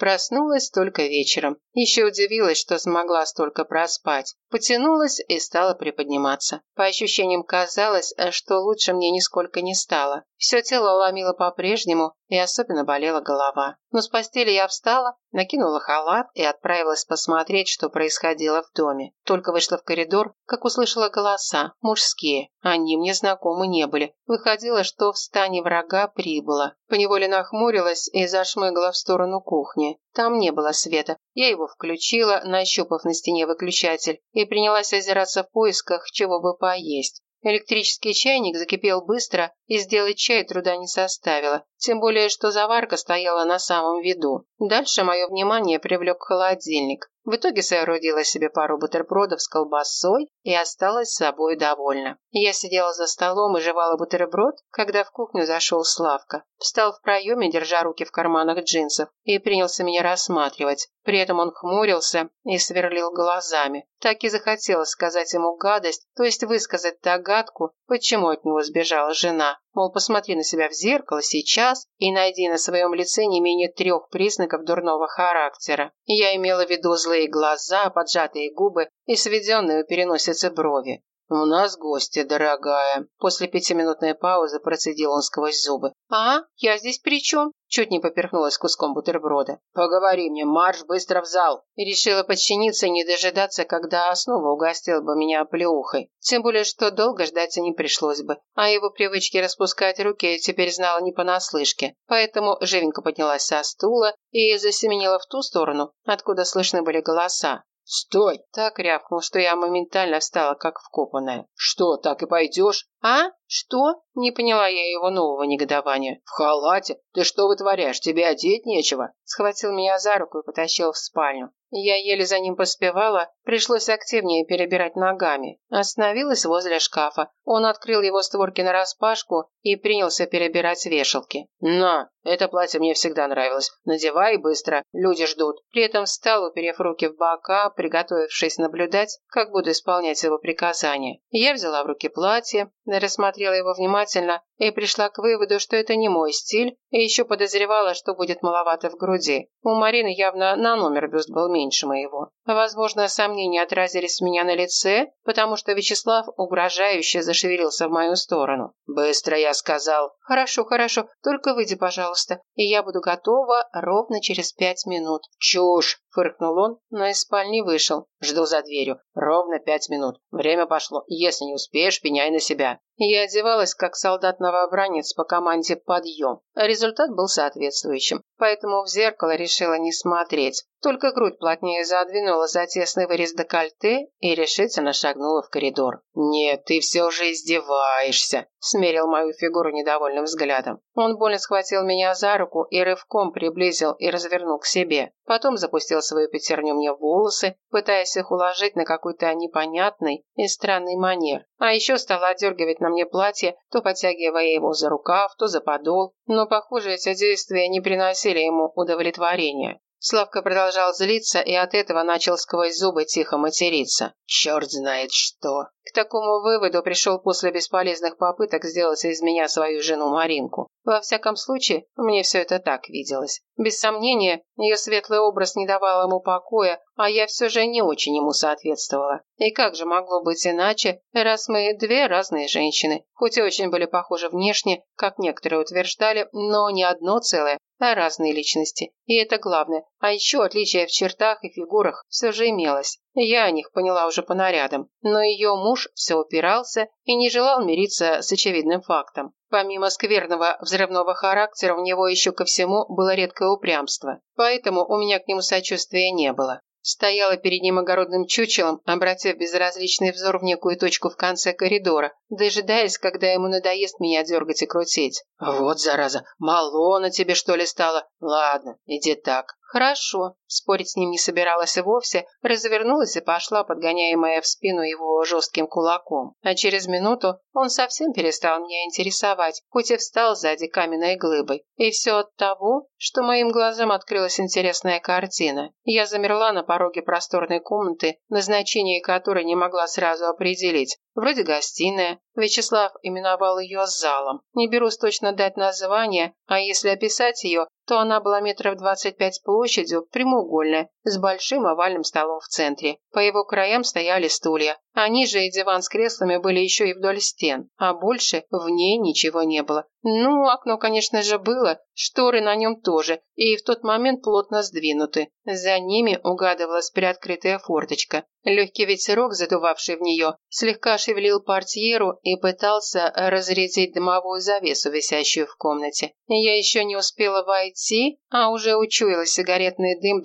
Проснулась только вечером. Еще удивилась, что смогла столько проспать. Потянулась и стала приподниматься. По ощущениям казалось, что лучше мне нисколько не стало. Все тело ломило по-прежнему, и особенно болела голова. Но с постели я встала, накинула халат и отправилась посмотреть, что происходило в доме. Только вышла в коридор, как услышала голоса, мужские. Они мне знакомы не были. Выходило, что в стане врага прибыло. Поневоле нахмурилась и зашмыгала в сторону кухни. Там не было света. Я его включила, нащупав на стене выключатель, и принялась озираться в поисках, чего бы поесть. Электрический чайник закипел быстро, и сделать чай труда не составило, тем более, что заварка стояла на самом виду. Дальше мое внимание привлек холодильник. В итоге соорудила себе пару бутербродов с колбасой и осталась собой довольна. Я сидела за столом и жевала бутерброд, когда в кухню зашел Славка. Встал в проеме, держа руки в карманах джинсов, и принялся меня рассматривать. При этом он хмурился и сверлил глазами. Так и захотелось сказать ему гадость, то есть высказать догадку, почему от него сбежала жена. Мол, посмотри на себя в зеркало сейчас и найди на своем лице не менее трех признаков дурного характера. Я имела в виду злые глаза, поджатые губы и сведенные у переносицы брови. «У нас гости, дорогая». После пятиминутной паузы процедил он сквозь зубы. «А? Я здесь при чем?» Чуть не поперхнулась куском бутерброда. «Поговори мне, марш быстро в зал!» И решила подчиниться и не дожидаться, когда снова угостил бы меня плеухой. Тем более, что долго ждать не пришлось бы. А его привычки распускать руки я теперь знала не понаслышке. Поэтому живенько поднялась со стула и засеменила в ту сторону, откуда слышны были голоса. «Стой!» Так рявкнул, что я моментально встала, как вкопанная. «Что, так и пойдешь?» «А? Что?» Не поняла я его нового негодования. «В халате? Ты что вытворяешь? Тебе одеть нечего?» Схватил меня за руку и потащил в спальню. Я еле за ним поспевала, пришлось активнее перебирать ногами. Остановилась возле шкафа. Он открыл его створки нараспашку и принялся перебирать вешалки. «На, это платье мне всегда нравилось. Надевай быстро, люди ждут». При этом встал, уперев руки в бока, приготовившись наблюдать, как буду исполнять его приказания. Я взяла в руки платье, рассмотрела его внимательно и пришла к выводу, что это не мой стиль, и еще подозревала, что будет маловато в груди. У Марины явно на номер бюст был меньше моего. Возможно, сомнения отразились у меня на лице, потому что Вячеслав угрожающе зашевелился в мою сторону. «Быстро, я сказал». «Хорошо, хорошо, только выйди, пожалуйста, и я буду готова ровно через пять минут». «Чушь!» – фыркнул он, но из спальни вышел. «Жду за дверью. Ровно пять минут. Время пошло. Если не успеешь, пеняй на себя». Я одевалась, как солдат-новобранец по команде «Подъем». Результат был соответствующим, поэтому в зеркало решила не смотреть. Только грудь плотнее задвинула за тесный вырез декольте и решительно шагнула в коридор. «Нет, ты все же издеваешься», – смерил мою фигуру недовольным взглядом. Он больно схватил меня за руку и рывком приблизил и развернул к себе. Потом запустил свою пятерню мне в волосы, пытаясь их уложить на какой-то непонятный и странный манер. А еще стал отдергивать на мне платье, то подтягивая его за рукав, то за подол. Но, похоже, эти действия не приносили ему удовлетворения. Славка продолжал злиться и от этого начал сквозь зубы тихо материться. Черт знает что. К такому выводу пришел после бесполезных попыток сделать из меня свою жену Маринку. Во всяком случае, мне все это так виделось. Без сомнения, ее светлый образ не давал ему покоя, а я все же не очень ему соответствовала. И как же могло быть иначе, раз мы две разные женщины, хоть и очень были похожи внешне, как некоторые утверждали, но не одно целое, а разные личности. И это главное. А еще отличие в чертах и фигурах все же имелось. Я о них поняла уже по нарядам. Но ее муж все упирался и не желал мириться с очевидным фактом. Помимо скверного взрывного характера, у него еще ко всему было редкое упрямство. Поэтому у меня к нему сочувствия не было. Стояла перед ним огородным чучелом, обратив безразличный взор в некую точку в конце коридора, дожидаясь, когда ему надоест меня дергать и крутить. «Вот, зараза, мало на тебе, что ли, стало? Ладно, иди так. «Хорошо», – спорить с ним не собиралась и вовсе, развернулась и пошла, подгоняемая в спину его жестким кулаком. А через минуту он совсем перестал меня интересовать, хоть и встал сзади каменной глыбой. И все от того, что моим глазам открылась интересная картина. Я замерла на пороге просторной комнаты, назначение которой не могла сразу определить. Вроде гостиная. Вячеслав именовал ее залом. Не берусь точно дать название, а если описать ее, то она была метров двадцать пять площадью, прямоугольная, с большим овальным столом в центре. По его краям стояли стулья. Они же и диван с креслами были еще и вдоль стен, а больше в ней ничего не было. Ну, окно, конечно же, было, шторы на нем тоже, и в тот момент плотно сдвинуты. За ними угадывалась приоткрытая форточка. Легкий ветерок, задувавший в нее, слегка шевелил портьеру и пытался разрезать дымовую завесу, висящую в комнате. Я еще не успела войти, а уже учуяла сигаретный дым,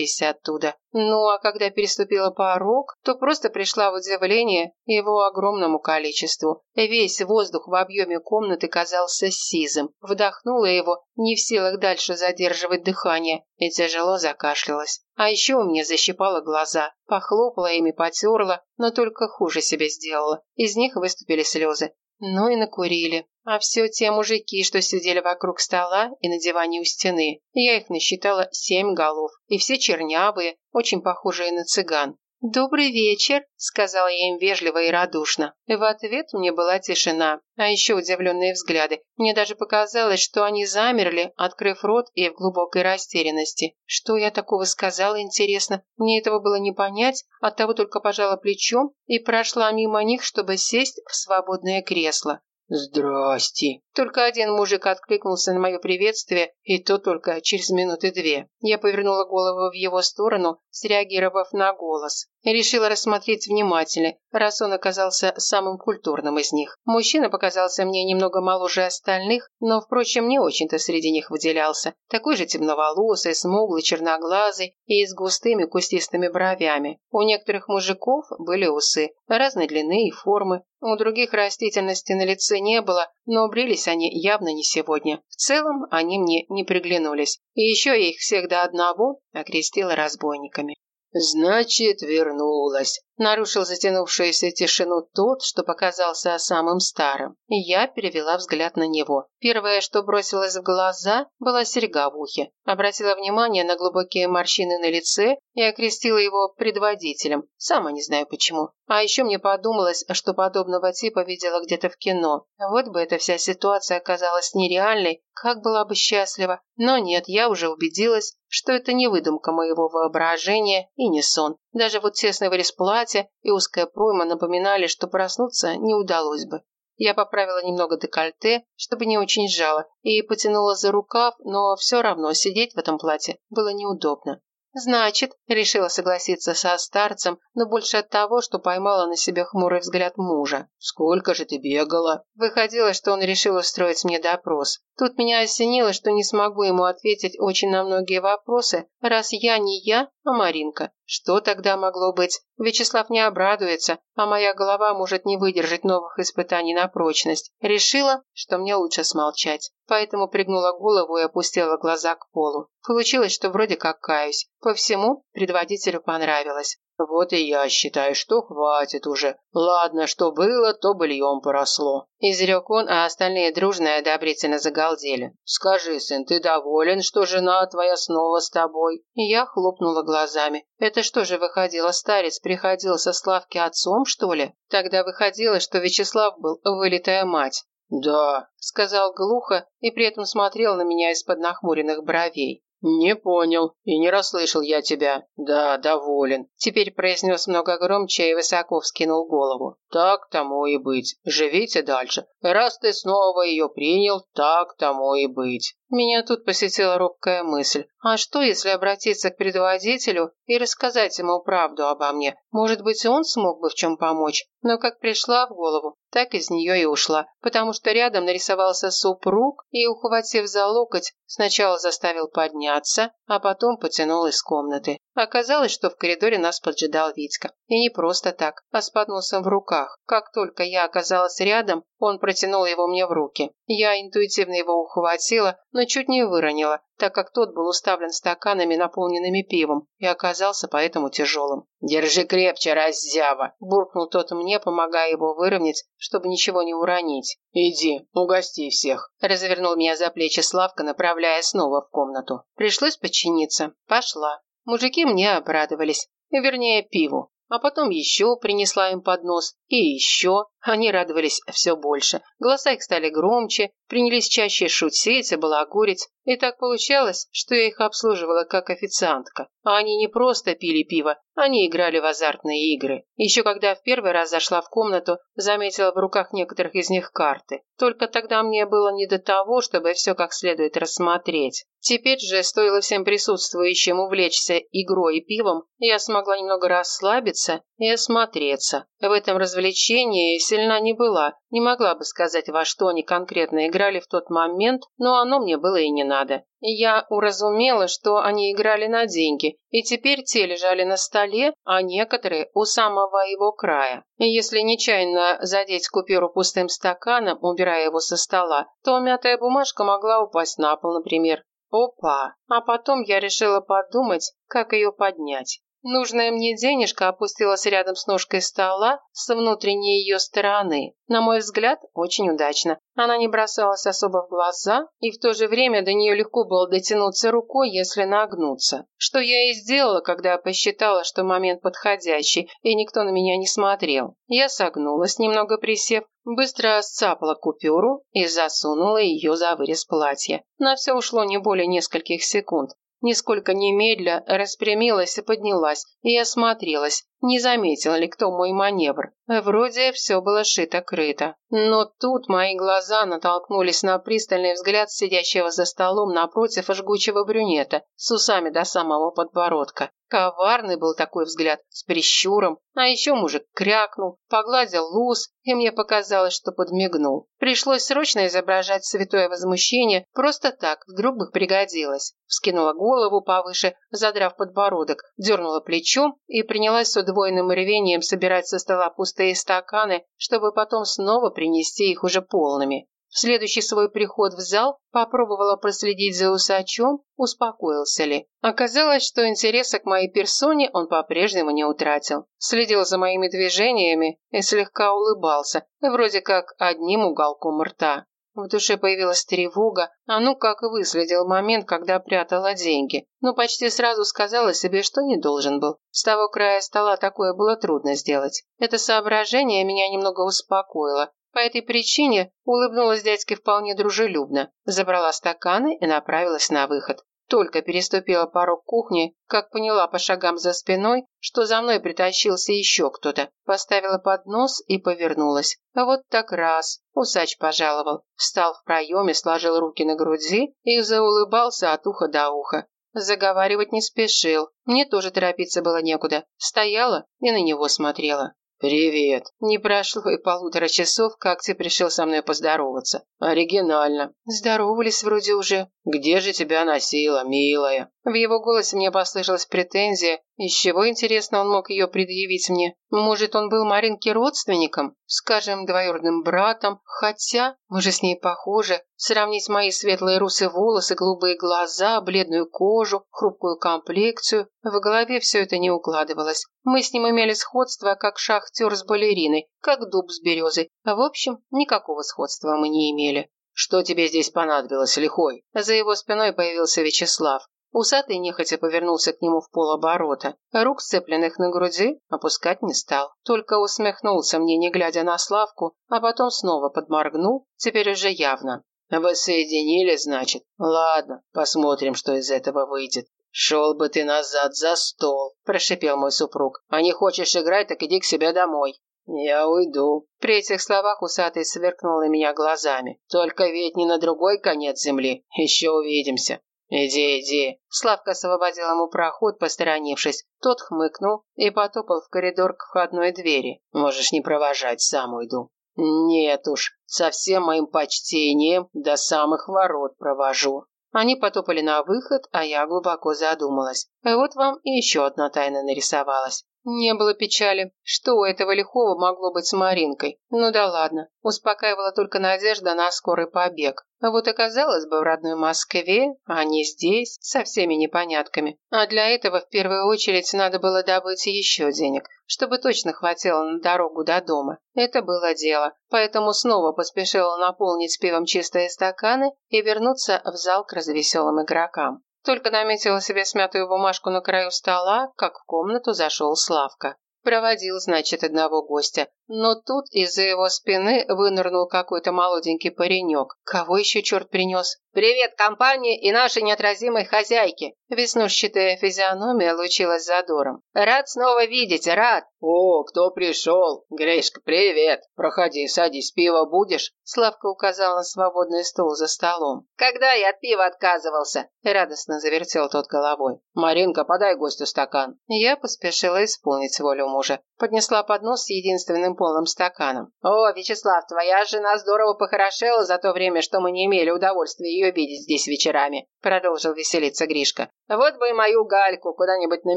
доносящийся оттуда. Ну, а когда переступила порог, то просто пришла в удивление его огромному количеству. Весь воздух в объеме комнаты казался сизым. Вдохнула его, не в силах дальше задерживать дыхание, и тяжело закашлялась. А еще у меня защипало глаза, похлопала ими, потерла, но только хуже себе сделала. Из них выступили слезы. Ну и накурили. А все те мужики, что сидели вокруг стола и на диване у стены. Я их насчитала семь голов. И все чернявые, очень похожие на цыган. «Добрый вечер», — сказала я им вежливо и радушно. В ответ мне была тишина, а еще удивленные взгляды. Мне даже показалось, что они замерли, открыв рот и в глубокой растерянности. Что я такого сказала, интересно? Мне этого было не понять, оттого только пожала плечом и прошла мимо них, чтобы сесть в свободное кресло. «Здрасте!» Только один мужик откликнулся на мое приветствие, и то только через минуты две. Я повернула голову в его сторону, среагировав на голос. Решила рассмотреть внимательно, раз он оказался самым культурным из них. Мужчина показался мне немного моложе остальных, но, впрочем, не очень-то среди них выделялся. Такой же темноволосый, смуглый, черноглазый и с густыми кустистыми бровями. У некоторых мужиков были усы, разной длины и формы. У других растительности на лице не было, но брились они явно не сегодня. В целом, они мне не приглянулись. И еще я их всех до одного окрестила разбойниками. «Значит, вернулась», – нарушил затянувшуюся тишину тот, что показался самым старым. Я перевела взгляд на него. Первое, что бросилось в глаза, была серьга в ухе. Обратила внимание на глубокие морщины на лице и окрестила его предводителем. Сама не знаю почему. А еще мне подумалось, что подобного типа видела где-то в кино. Вот бы эта вся ситуация оказалась нереальной, как была бы счастлива. Но нет, я уже убедилась, что это не выдумка моего воображения и не сон. Даже вот тесное вырез платья и узкая пройма напоминали, что проснуться не удалось бы. Я поправила немного декольте, чтобы не очень сжало, и потянула за рукав, но все равно сидеть в этом платье было неудобно. «Значит», – решила согласиться со старцем, но больше от того, что поймала на себе хмурый взгляд мужа. «Сколько же ты бегала?» Выходило, что он решил устроить мне допрос. Тут меня осенило, что не смогу ему ответить очень на многие вопросы, раз я не я, а Маринка. Что тогда могло быть? Вячеслав не обрадуется, а моя голова может не выдержать новых испытаний на прочность. Решила, что мне лучше смолчать. Поэтому пригнула голову и опустила глаза к полу. Получилось, что вроде как каюсь. По всему предводителю понравилось. Вот и я считаю, что хватит уже. Ладно, что было, то быльем поросло. Изрек он, а остальные дружно и одобрительно загалдели. Скажи, сын, ты доволен, что жена твоя снова с тобой? Я хлопнула глазами. Это что же выходило, старец приходил со Славки отцом, что ли? Тогда выходило, что Вячеслав был вылитая мать. «Да», — сказал глухо и при этом смотрел на меня из-под нахмуренных бровей. «Не понял и не расслышал я тебя. Да, доволен». Теперь произнес много громче и высоко вскинул голову. «Так тому и быть. Живите дальше. Раз ты снова ее принял, так тому и быть». Меня тут посетила робкая мысль. А что, если обратиться к предводителю и рассказать ему правду обо мне? Может быть, он смог бы в чем помочь? Но как пришла в голову, так из нее и ушла, потому что рядом нарисовался супруг и, ухватив за локоть, сначала заставил подняться, а потом потянул из комнаты. Оказалось, что в коридоре нас поджидал Витька. И не просто так, а с подносом в руках. Как только я оказалась рядом, он протянул его мне в руки. Я интуитивно его ухватила, но чуть не выронила, так как тот был уставлен стаканами, наполненными пивом, и оказался поэтому тяжелым. «Держи крепче, раззява!» – буркнул тот мне, помогая его выровнять, чтобы ничего не уронить. «Иди, угости всех!» – развернул меня за плечи Славка, направляя снова в комнату. Пришлось подчиниться. Пошла. Мужики мне обрадовались. Вернее, пиву. А потом еще принесла им поднос. И еще. Они радовались все больше. Голоса их стали громче, принялись чаще шутить и балагурить. И так получалось, что я их обслуживала как официантка. А они не просто пили пиво, они играли в азартные игры. Еще когда в первый раз зашла в комнату, заметила в руках некоторых из них карты. Только тогда мне было не до того, чтобы все как следует рассмотреть. Теперь же, стоило всем присутствующим увлечься игрой и пивом, я смогла немного расслабиться и осмотреться. В этом развлечении сильна не была, не могла бы сказать, во что они конкретно играли в тот момент, но оно мне было и не надо. Я уразумела, что они играли на деньги, и теперь те лежали на столе, а некоторые у самого его края. Если нечаянно задеть купюру пустым стаканом, убирая его со стола, то мятая бумажка могла упасть на пол, например. Опа! А потом я решила подумать, как ее поднять. Нужная мне денежка опустилась рядом с ножкой стола с внутренней ее стороны. На мой взгляд, очень удачно. Она не бросалась особо в глаза, и в то же время до нее легко было дотянуться рукой, если нагнуться. Что я и сделала, когда посчитала, что момент подходящий, и никто на меня не смотрел. Я согнулась, немного присев, быстро сцапала купюру и засунула ее за вырез платья. На все ушло не более нескольких секунд. Нисколько немедля распрямилась и поднялась, и осмотрелась, не заметил ли кто мой маневр. Вроде все было шито-крыто. Но тут мои глаза натолкнулись на пристальный взгляд сидящего за столом напротив жгучего брюнета с усами до самого подбородка. Коварный был такой взгляд, с прищуром. А еще мужик крякнул, погладил луз, и мне показалось, что подмигнул. Пришлось срочно изображать святое возмущение, просто так, вдруг бы пригодилось. Вскинула голову повыше, задрав подбородок, дернула плечом и принялась с удвоенным рвением собирать со стола пустые стаканы, чтобы потом снова принести их уже полными. В следующий свой приход в зал попробовала проследить за усачом, успокоился ли. Оказалось, что интереса к моей персоне он по-прежнему не утратил. Следил за моими движениями и слегка улыбался, вроде как одним уголком рта. В душе появилась тревога, а ну как выследил момент, когда прятала деньги. Но почти сразу сказала себе, что не должен был. С того края стола такое было трудно сделать. Это соображение меня немного успокоило. По этой причине улыбнулась дядьке вполне дружелюбно, забрала стаканы и направилась на выход. Только переступила порог кухни, как поняла по шагам за спиной, что за мной притащился еще кто-то. Поставила поднос и повернулась. Вот так раз. Усач пожаловал. Встал в проеме, сложил руки на груди и заулыбался от уха до уха. Заговаривать не спешил. Мне тоже торопиться было некуда. Стояла и на него смотрела. «Привет!» Не прошло и полутора часов, как ты пришел со мной поздороваться. «Оригинально!» Здоровались вроде уже. «Где же тебя носила, милая?» В его голосе мне послышалась претензия. Из чего, интересно, он мог ее предъявить мне? Может, он был Маринке родственником? Скажем, двоюродным братом? Хотя, мы же с ней похожи. Сравнить мои светлые русые волосы, голубые глаза, бледную кожу, хрупкую комплекцию. В голове все это не укладывалось. Мы с ним имели сходство, как шахтер с балериной, как дуб с березой. В общем, никакого сходства мы не имели. «Что тебе здесь понадобилось, лихой?» За его спиной появился Вячеслав. Усатый нехотя повернулся к нему в полоборота. Рук, сцепленных на груди, опускать не стал. Только усмехнулся мне, не глядя на Славку, а потом снова подморгнул, теперь уже явно. «Воссоединили, значит? Ладно, посмотрим, что из этого выйдет». «Шел бы ты назад за стол», – прошипел мой супруг. «А не хочешь играть, так иди к себе домой». «Я уйду». При этих словах усатый сверкнул на меня глазами. «Только ведь не на другой конец земли. Еще увидимся». «Иди, иди!» Славка освободил ему проход, посторонившись. Тот хмыкнул и потопал в коридор к входной двери. «Можешь не провожать, сам уйду». «Нет уж, со всем моим почтением до самых ворот провожу». Они потопали на выход, а я глубоко задумалась. Вот вам и еще одна тайна нарисовалась. Не было печали. Что у этого лихого могло быть с Маринкой? Ну да ладно. Успокаивала только надежда на скорый побег. А вот оказалось бы в родной Москве, а не здесь, со всеми непонятками. А для этого в первую очередь надо было добыть еще денег, чтобы точно хватило на дорогу до дома. Это было дело. Поэтому снова поспешила наполнить пивом чистые стаканы и вернуться в зал к развеселым игрокам. Только наметила себе смятую бумажку на краю стола, как в комнату зашел Славка. Проводил, значит, одного гостя. Но тут из-за его спины вынырнул какой-то молоденький паренек. Кого еще черт принес? «Привет компании и нашей неотразимой хозяйке!» Веснушчатая физиономия лучилась задором. «Рад снова видеть, рад!» «О, кто пришел? Гришка, привет! Проходи, садись, пиво будешь?» Славка указал на свободный стул за столом. «Когда я от пива отказывался?» Радостно завертел тот головой. «Маринка, подай гостю стакан». Я поспешила исполнить волю мужа. Поднесла поднос с единственным полным стаканом. «О, Вячеслав, твоя жена здорово похорошела за то время, что мы не имели удовольствия ее видеть здесь вечерами», продолжил веселиться Гришка. «Вот бы и мою Гальку куда-нибудь на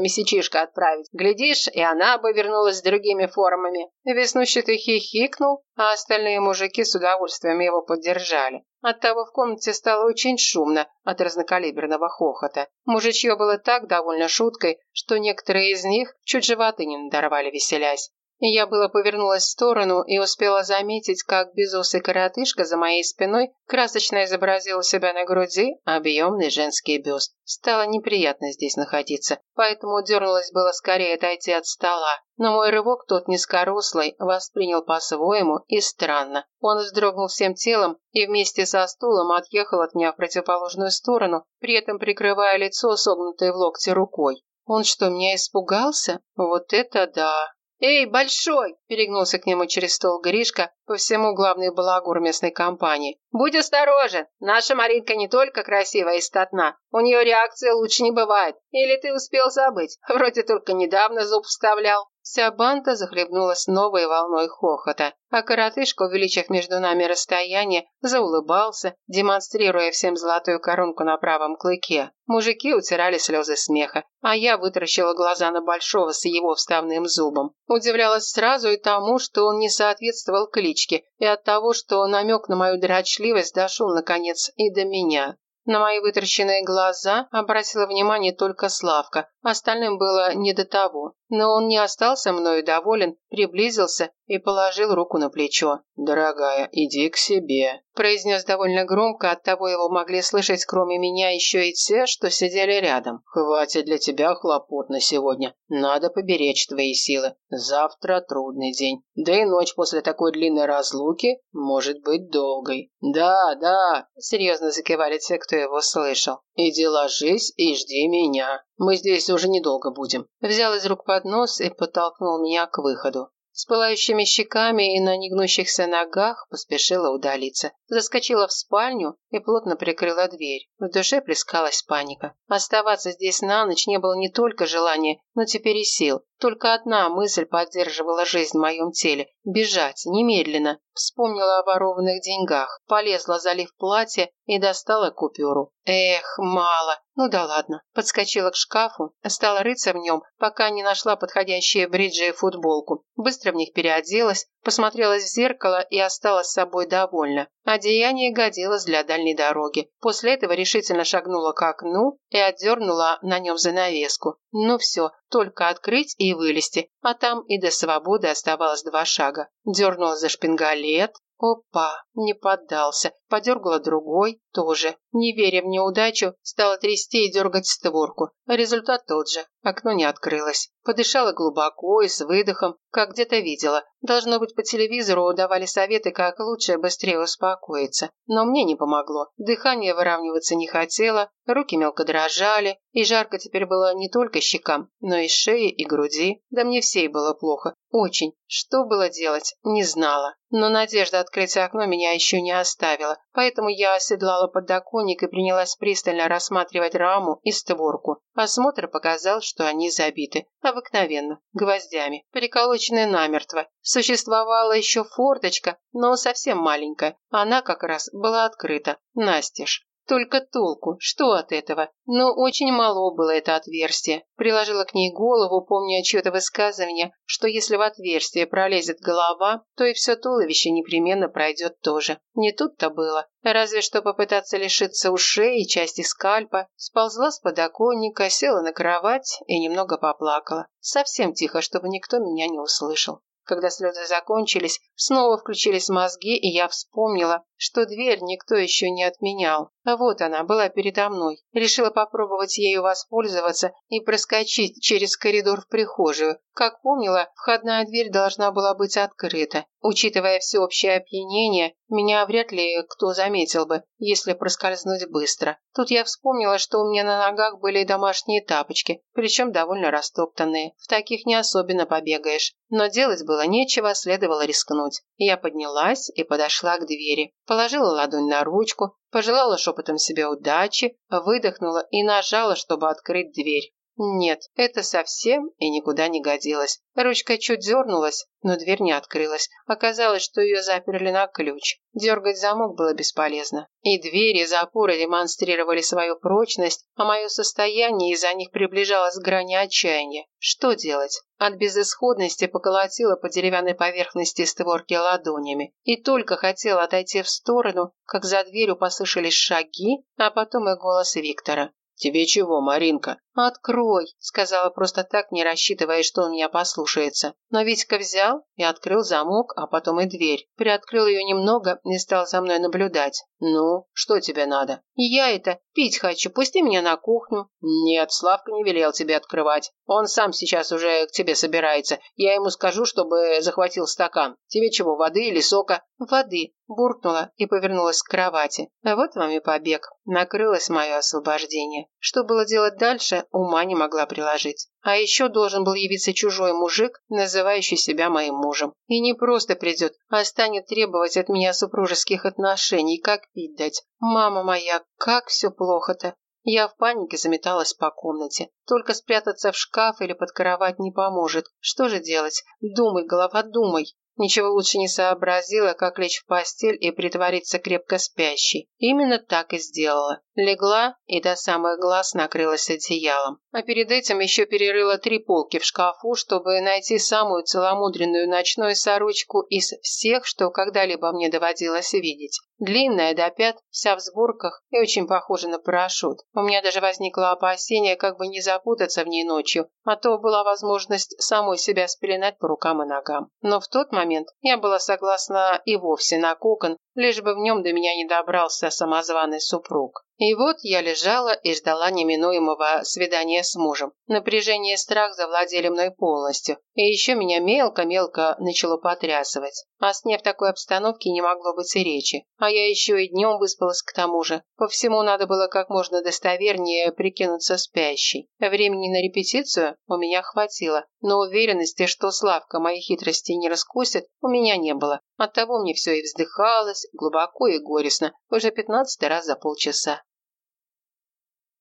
месячишко отправить. Глядишь, и она бы вернулась с другими формами». Веснущатый хихикнул, а остальные мужики с удовольствием его поддержали. Оттого в комнате стало очень шумно от разнокалиберного хохота. Мужичье было так довольно шуткой, что некоторые из них чуть животы не надорвали, веселясь. Я было повернулась в сторону и успела заметить, как безусый коротышка за моей спиной красочно изобразил у себя на груди объемный женский бюст. Стало неприятно здесь находиться, поэтому дернулась было скорее отойти от стола. Но мой рывок тот низкорослый воспринял по-своему и странно. Он вздрогнул всем телом и вместе со стулом отъехал от меня в противоположную сторону, при этом прикрывая лицо согнутой в локте рукой. Он что, меня испугался? Вот это да! «Эй, большой!» – перегнулся к нему через стол Гришка, по всему главный балагур местной компании. «Будь осторожен! Наша Маринка не только красивая и статна, у нее реакция лучше не бывает. Или ты успел забыть? Вроде только недавно зуб вставлял». Вся банда захлебнулась новой волной хохота, а коротышка, увеличив между нами расстояние, заулыбался, демонстрируя всем золотую коронку на правом клыке. Мужики утирали слезы смеха, а я вытаращила глаза на Большого с его вставным зубом. Удивлялась сразу и тому, что он не соответствовал кличке, и от того, что намек на мою дрочливость дошел, наконец, и до меня. На мои вытращенные глаза обратила внимание только Славка, остальным было не до того. Но он не остался мною доволен, приблизился и положил руку на плечо. «Дорогая, иди к себе», – произнес довольно громко, оттого его могли слышать кроме меня еще и те, что сидели рядом. «Хватит для тебя хлопот на сегодня. Надо поберечь твои силы. Завтра трудный день. Да и ночь после такой длинной разлуки может быть долгой». «Да, да», – серьезно закивали те, кто его слышал. «Иди ложись и жди меня. Мы здесь уже недолго будем». Взял из рук поднос и подтолкнул меня к выходу. С пылающими щеками и на негнущихся ногах поспешила удалиться. Заскочила в спальню и плотно прикрыла дверь. В душе плескалась паника. Оставаться здесь на ночь не было не только желания, но теперь и сил. Только одна мысль поддерживала жизнь в моем теле – бежать, немедленно. Вспомнила о ворованных деньгах, полезла, залив платье и достала купюру. Эх, мало. Ну да ладно. Подскочила к шкафу, стала рыться в нем, пока не нашла подходящие бриджи и футболку. Быстро в них переоделась, посмотрелась в зеркало и осталась собой довольна. Одеяние годилось для дальней дороги. После этого решительно шагнула к окну и отдернула на нем занавеску. Ну все, только открыть и вылезти, а там и до свободы оставалось два шага. Дернула за шпингалет, Опа, не поддался. Подергала другой, тоже. Не веря в неудачу, стала трясти и дергать створку. Результат тот же. Окно не открылось. Подышала глубоко и с выдохом, как где-то видела. Должно быть, по телевизору давали советы, как лучше быстрее успокоиться. Но мне не помогло. Дыхание выравниваться не хотело, руки мелко дрожали, и жарко теперь было не только щекам, но и шее и груди. Да мне всей было плохо. Очень. Что было делать, не знала. Но надежда открыть окно меня еще не оставила, поэтому я оседлала подоконник и принялась пристально рассматривать раму и створку. Осмотр показал, что они забиты. Обыкновенно. Гвоздями. Приколочены намертво. Существовала еще форточка, но совсем маленькая. Она как раз была открыта. Настежь. Только толку, что от этого? Но очень мало было это отверстие. Приложила к ней голову, помня чье-то высказывание, что если в отверстие пролезет голова, то и все туловище непременно пройдет тоже. Не тут-то было. Разве что попытаться лишиться ушей и части скальпа. Сползла с подоконника, села на кровать и немного поплакала. Совсем тихо, чтобы никто меня не услышал. Когда слезы закончились, снова включились мозги, и я вспомнила, что дверь никто еще не отменял. Вот она, была передо мной. Решила попробовать ею воспользоваться и проскочить через коридор в прихожую. Как помнила, входная дверь должна была быть открыта. Учитывая всеобщее опьянение, меня вряд ли кто заметил бы, если проскользнуть быстро. Тут я вспомнила, что у меня на ногах были домашние тапочки, причем довольно растоптанные. В таких не особенно побегаешь. Но делать было нечего, следовало рискнуть. Я поднялась и подошла к двери. Положила ладонь на ручку, пожелала шепотом себе удачи, выдохнула и нажала, чтобы открыть дверь. Нет, это совсем и никуда не годилось. Ручка чуть дернулась, но дверь не открылась. Оказалось, что ее заперли на ключ. Дергать замок было бесполезно. И двери, и запоры демонстрировали свою прочность, а мое состояние из-за них приближалось к грани отчаяния. Что делать? От безысходности поколотила по деревянной поверхности створки ладонями. И только хотела отойти в сторону, как за дверью послышались шаги, а потом и голос Виктора. «Тебе чего, Маринка?» «Открой», — сказала просто так, не рассчитывая, что он меня послушается. Но Витька взял и открыл замок, а потом и дверь. Приоткрыл ее немного и стал за мной наблюдать. «Ну, что тебе надо?» «Я это, пить хочу, пусти меня на кухню». «Нет, Славка не велел тебе открывать. Он сам сейчас уже к тебе собирается. Я ему скажу, чтобы захватил стакан. Тебе чего, воды или сока?» «Воды», буркнула и повернулась к кровати. Вот вам и побег. Накрылось мое освобождение. Что было делать дальше, ума не могла приложить. А еще должен был явиться чужой мужик, называющий себя моим мужем. И не просто придет, а станет требовать от меня супружеских отношений, как пить дать. Мама моя, как все плохо-то. Я в панике заметалась по комнате. Только спрятаться в шкаф или под кровать не поможет. Что же делать? Думай, голова, думай. Ничего лучше не сообразила, как лечь в постель и притвориться крепко спящей. Именно так и сделала. Легла и до самых глаз накрылась одеялом. А перед этим еще перерыла три полки в шкафу, чтобы найти самую целомудренную ночную сорочку из всех, что когда-либо мне доводилось видеть. Длинная до пят, вся в сборках и очень похожа на парашют. У меня даже возникло опасение, как бы не запутаться в ней ночью, а то была возможность самой себя спеленать по рукам и ногам. Но в тот момент я была согласна и вовсе на кокон, лишь бы в нем до меня не добрался самозваный супруг. И вот я лежала и ждала неминуемого свидания с мужем. Напряжение и страх завладели мной полностью. И еще меня мелко-мелко начало потрясывать. О сне в такой обстановке не могло быть и речи. А я еще и днем выспалась к тому же. По всему надо было как можно достовернее прикинуться спящей. Времени на репетицию у меня хватило, но уверенности, что Славка мои хитрости не раскусит, у меня не было. Оттого мне все и вздыхалось, глубоко и горестно, уже пятнадцатый раз за полчаса.